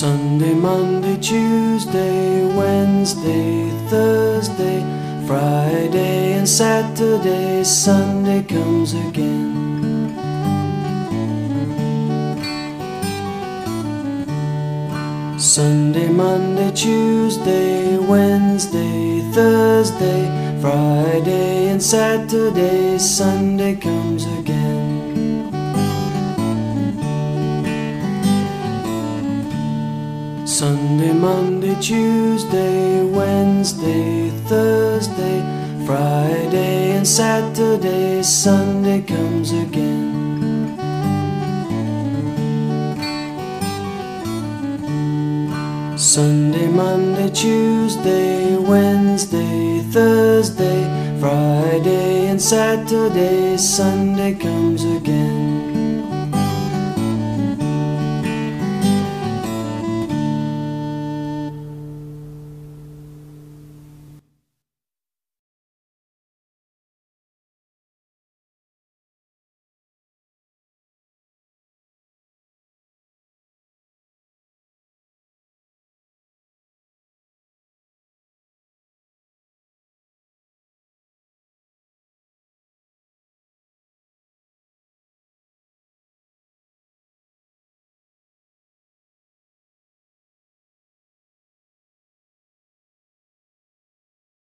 Sunday, Monday, Tuesday, Wednesday, Thursday, Friday, and Saturday. Sunday comes again. Sunday, Monday, Tuesday, Wednesday, Thursday, Friday, and Saturday. Sunday comes again. Sunday, Monday, Tuesday, Wednesday, Thursday, Friday, and Saturday. Sunday comes again. Sunday, Monday, Tuesday, Wednesday, Thursday, Friday, and Saturday. Sunday comes again.